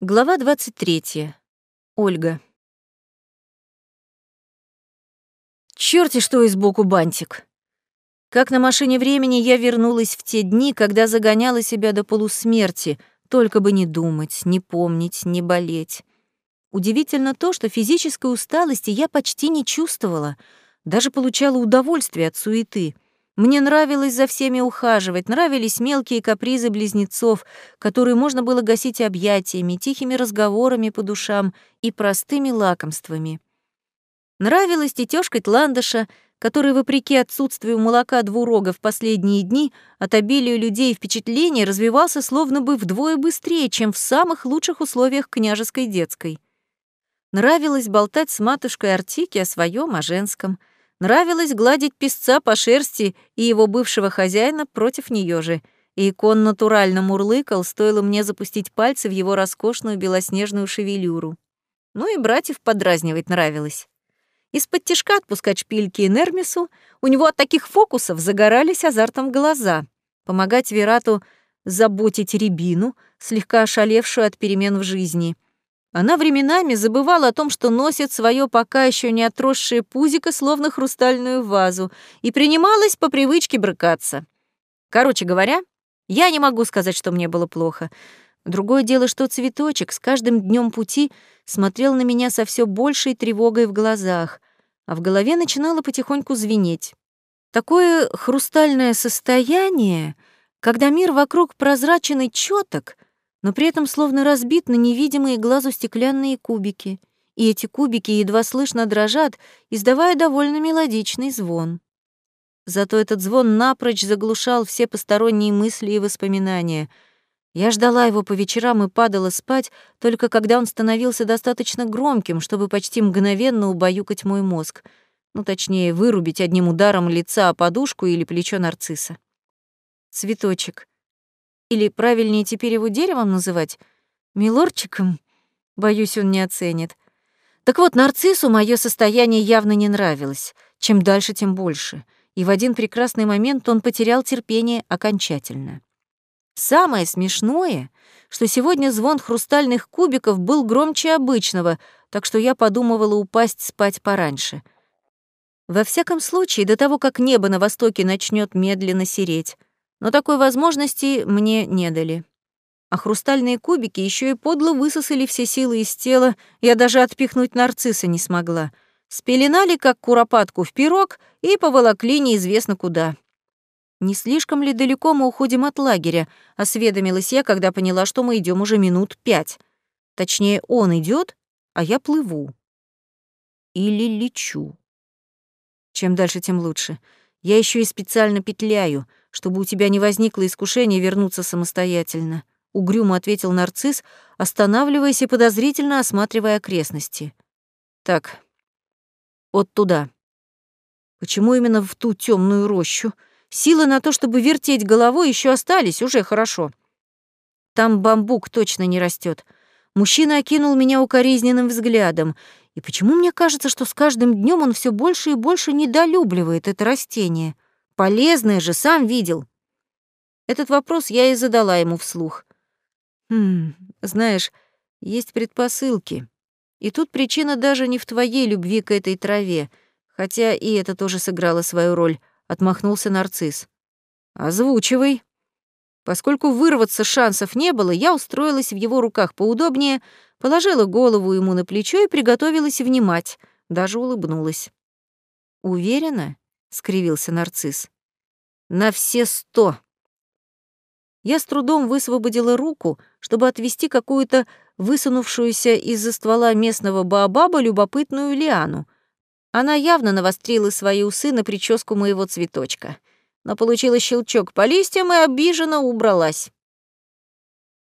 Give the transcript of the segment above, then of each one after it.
Глава 23. Ольга. Чёрти что и сбоку бантик. Как на машине времени я вернулась в те дни, когда загоняла себя до полусмерти, только бы не думать, не помнить, не болеть. Удивительно то, что физической усталости я почти не чувствовала, даже получала удовольствие от суеты — мне нравилось за всеми ухаживать, нравились мелкие капризы близнецов, которые можно было гасить объятиями, тихими разговорами по душам и простыми лакомствами. Нравилась тетёшка Тландыша, который, вопреки отсутствию молока двурога в последние дни, от обилия людей и впечатлений развивался словно бы вдвое быстрее, чем в самых лучших условиях княжеской детской. Нравилось болтать с матушкой Артики о своем, о женском — Нравилось гладить песца по шерсти и его бывшего хозяина против нее же, и кон натурально мурлыкал, стоило мне запустить пальцы в его роскошную белоснежную шевелюру. Ну и братьев подразнивать нравилось. Из-под тишка отпускать шпильки Нермису, у него от таких фокусов загорались азартом глаза. Помогать Верату заботить Рябину, слегка ошалевшую от перемен в жизни — она временами забывала о том, что носит свое пока еще не отросшее пузико, словно хрустальную вазу, и принималась по привычке брыкаться. Короче говоря, я не могу сказать, что мне было плохо. Другое дело, что цветочек с каждым днем пути смотрел на меня со все большей тревогой в глазах, а в голове начинало потихоньку звенеть. Такое хрустальное состояние, когда мир вокруг прозрачен и чёток — но при этом словно разбит на невидимые глазу стеклянные кубики, и эти кубики едва слышно дрожат, издавая довольно мелодичный звон. Зато этот звон напрочь заглушал все посторонние мысли и воспоминания. Я ждала его по вечерам и падала спать, только когда он становился достаточно громким, чтобы почти мгновенно убаюкать мой мозг. Ну, точнее, вырубить одним ударом лица о подушку или плечо нарцисса. Цветочек. Или правильнее теперь его деревом называть? Милорчиком? Боюсь, он не оценит. Так вот, нарциссу мое состояние явно не нравилось. Чем дальше, тем больше. И в один прекрасный момент он потерял терпение окончательно. Самое смешное, что сегодня звон хрустальных кубиков был громче обычного, так что я подумывала упасть спать пораньше. Во всяком случае, до того, как небо на востоке начнет медленно сереть но такой возможности мне не дали. А хрустальные кубики еще и подло высосали все силы из тела, я даже отпихнуть нарцисса не смогла. Спеленали, как куропатку, в пирог и поволокли неизвестно куда. «Не слишком ли далеко мы уходим от лагеря?» — осведомилась я, когда поняла, что мы идем уже минут пять. Точнее, он идет, а я плыву. Или лечу. Чем дальше, тем лучше. Я еще и специально петляю — чтобы у тебя не возникло искушения вернуться самостоятельно», — угрюмо ответил нарцисс, останавливаясь и подозрительно осматривая окрестности. «Так, вот туда. Почему именно в ту темную рощу? Силы на то, чтобы вертеть головой, еще остались, уже хорошо. Там бамбук точно не растет. Мужчина окинул меня укоризненным взглядом. И почему мне кажется, что с каждым днем он все больше и больше недолюбливает это растение?» Полезное же, сам видел. Этот вопрос я и задала ему вслух. Хм, знаешь, есть предпосылки. И тут причина даже не в твоей любви к этой траве, хотя и это тоже сыграло свою роль, отмахнулся нарцисс. Озвучивай. Поскольку вырваться шансов не было, я устроилась в его руках поудобнее, положила голову ему на плечо и приготовилась внимать, даже улыбнулась. Уверена? — скривился нарцисс. «На все сто!» Я с трудом высвободила руку, чтобы отвести какую-то высунувшуюся из-за ствола местного баобаба любопытную лиану. Она явно навострила свои усы на прическу моего цветочка, но получила щелчок по листьям и обиженно убралась.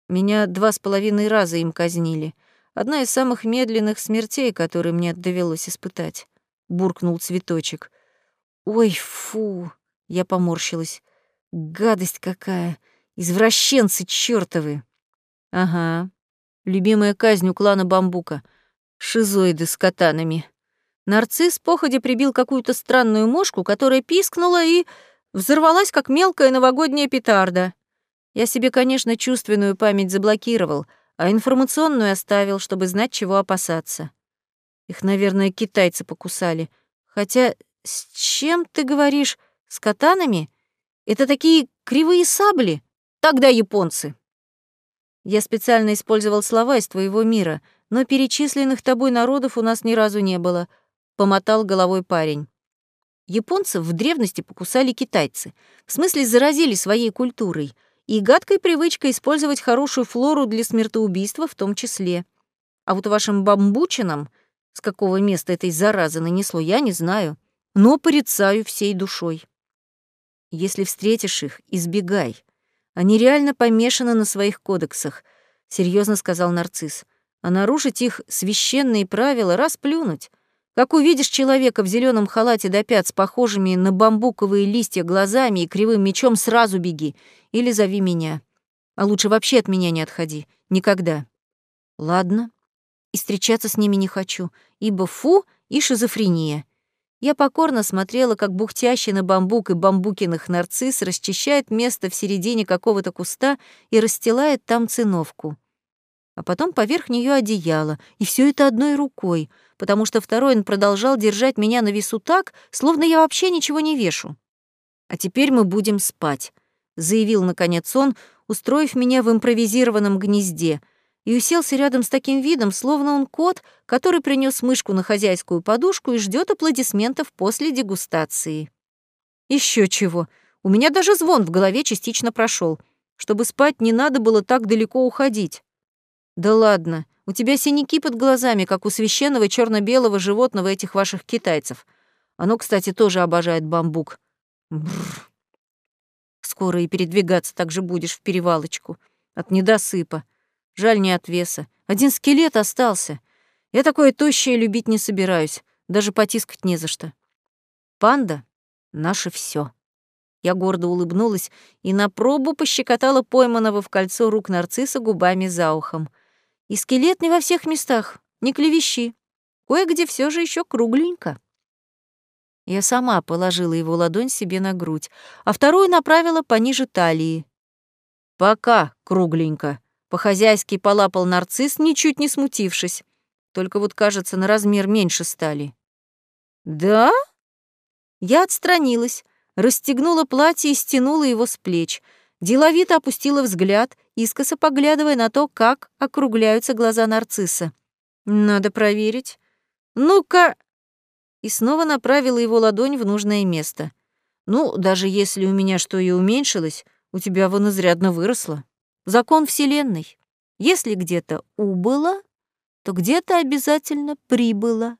Меня два с половиной раза им казнили. Одна из самых медленных смертей, которые мне довелось испытать, — буркнул цветочек. Ой, фу, я поморщилась. Гадость какая! Извращенцы чёртовы! Ага, любимая казнь у клана Бамбука. Шизоиды с катанами. Нарцисс походе прибил какую-то странную мошку, которая пискнула и взорвалась, как мелкая новогодняя петарда. Я себе, конечно, чувственную память заблокировал, а информационную оставил, чтобы знать, чего опасаться. Их, наверное, китайцы покусали. Хотя с чем ты говоришь? С катанами? Это такие кривые сабли? Тогда японцы. Я специально использовал слова из твоего мира, но перечисленных тобой народов у нас ни разу не было, помотал головой парень. Японцев в древности покусали китайцы, в смысле заразили своей культурой и гадкой привычкой использовать хорошую флору для смертоубийства в том числе. А вот вашим бамбучинам, с какого места этой заразы нанесло, я не знаю, но порицаю всей душой. Если встретишь их, избегай. Они реально помешаны на своих кодексах, серьезно сказал нарцисс. А нарушить их священные правила расплюнуть. Как увидишь человека в зеленом халате до пят с похожими на бамбуковые листья глазами и кривым мечом, сразу беги или зови меня. А лучше вообще от меня не отходи. Никогда. Ладно. И встречаться с ними не хочу, ибо фу и шизофрения. Я покорно смотрела, как бухтящий на бамбук и бамбукиных нарцисс расчищает место в середине какого-то куста и расстилает там циновку. А потом поверх нее одеяло, и все это одной рукой — потому что второй он продолжал держать меня на весу так, словно я вообще ничего не вешу. «А теперь мы будем спать», — заявил, наконец, он, устроив меня в импровизированном гнезде, и уселся рядом с таким видом, словно он кот, который принес мышку на хозяйскую подушку и ждет аплодисментов после дегустации. Еще чего. У меня даже звон в голове частично прошел. Чтобы спать, не надо было так далеко уходить. Да ладно, у тебя синяки под глазами, как у священного черно белого животного этих ваших китайцев. Оно, кстати, тоже обожает бамбук. Бррр. Скоро и передвигаться так же будешь в перевалочку. От недосыпа. Жаль, не от веса. Один скелет остался. Я такое тощее любить не собираюсь. Даже потискать не за что. Панда — наше все. Я гордо улыбнулась и на пробу пощекотала пойманного в кольцо рук нарцисса губами за ухом. И скелет не во всех местах, не клевещи. Кое-где все же еще кругленько. Я сама положила его ладонь себе на грудь, а вторую направила пониже талии. «Пока, кругленько», — по-хозяйски полапал нарцисс, ничуть не смутившись. Только вот, кажется, на размер меньше стали. «Да?» Я отстранилась, расстегнула платье и стянула его с плеч — Деловито опустила взгляд, искоса поглядывая на то, как округляются глаза нарцисса. «Надо проверить. Ну-ка...» И снова направила его ладонь в нужное место. «Ну, даже если у меня что и уменьшилось, у тебя вон изрядно выросло. Закон Вселенной. Если где-то убыло, то где-то обязательно прибыло».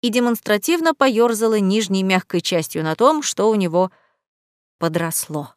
И демонстративно поёрзала нижней мягкой частью на том, что у него подросло.